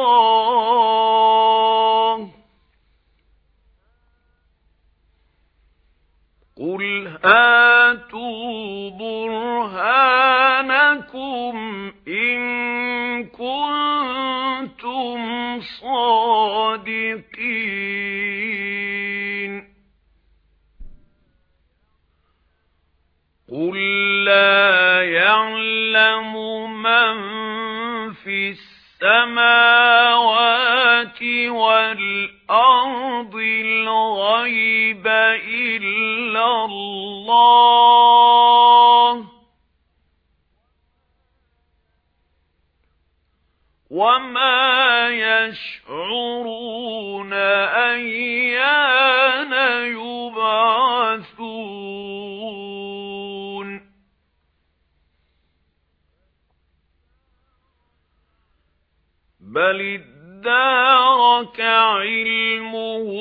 اللَّهِ. قُلْ هَاتُوا بُرْهَانَكُمْ إِن كُنتُمْ صَادِقِينَ. قُل لَّا يَعْلَمُ مَن فِي السَّمَاوَاتِ وَمَا يَشْعُرُونَ أَيَّانَ يُبْعَثُونَ بَلِ ادَّارَكَ عِلْمُهُمْ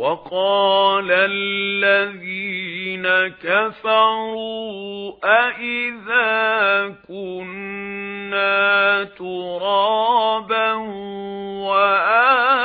وَقَالَ الَّذِينَ كَفَرُوا أَإِذَا كُنَّا تُرَابًا وَآبَاؤُنَا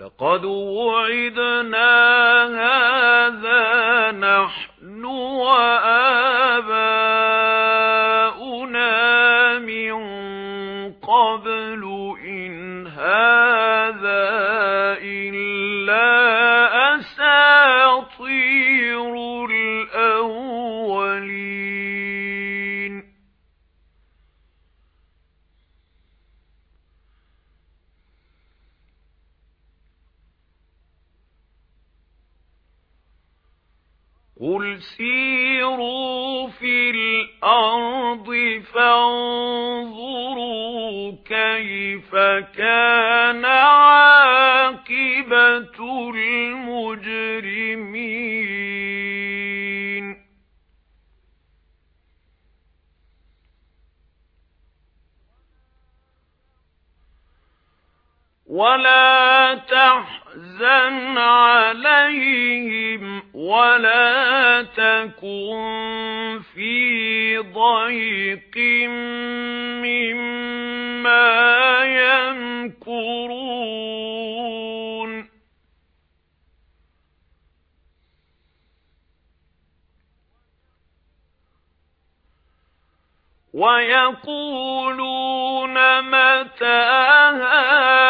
لَقَدْ وُعِدْنَا هَذَا نَحْنُ وَآبَاؤُنَا مِن قَبْلُ إِنْ هَذَا قُلْ سِيرُوا فِي الْأَرْضِ فَانظُرُوا كَيْفَ كَانَ عَاقِبَةُ الْمُجْرِمِينَ وَلَا تَحْزَنْ عَلَيْهِمْ وَلَا تَكُنْ فِي ضَيْقٍ مِّمَّا يَمْكُرُونَ. وَيَقُولُونَ مَتَى هَذَا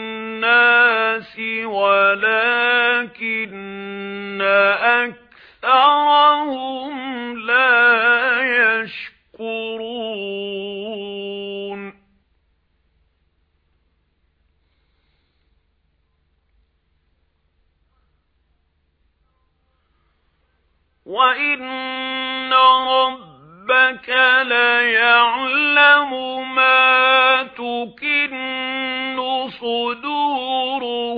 النَّاسِ وَلَكِنَّ أَكْثَرَهُمْ لَا يَشْكُرُونَ. وَإِنَّ رَبَّكَ لَيَعْلَمُ مَا تُكِنُّ صُدُورُهُمْ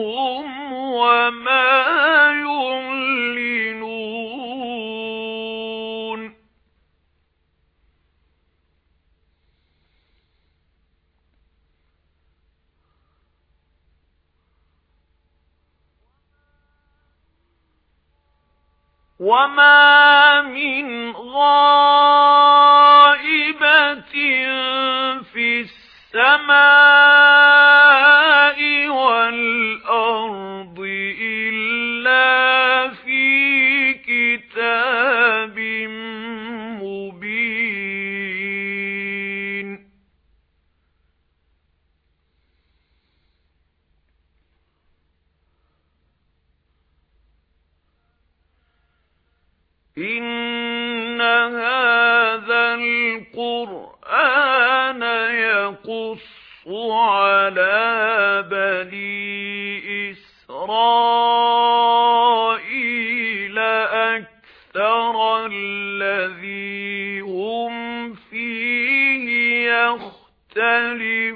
وَمَا يُعْلِنُونَ وَمَا مِنْ غَائِبَةٍ فِي السَّمَاءِ وَالْأَرْضِ إِنَّ هَذَا الْقُرْآنَ يَقُصُّ عَلَى بَنِي إِسْرَائِيلَ أَكْثَرَ الَّذِي هُمْ فِيهِ يَخْتَلِفُونَ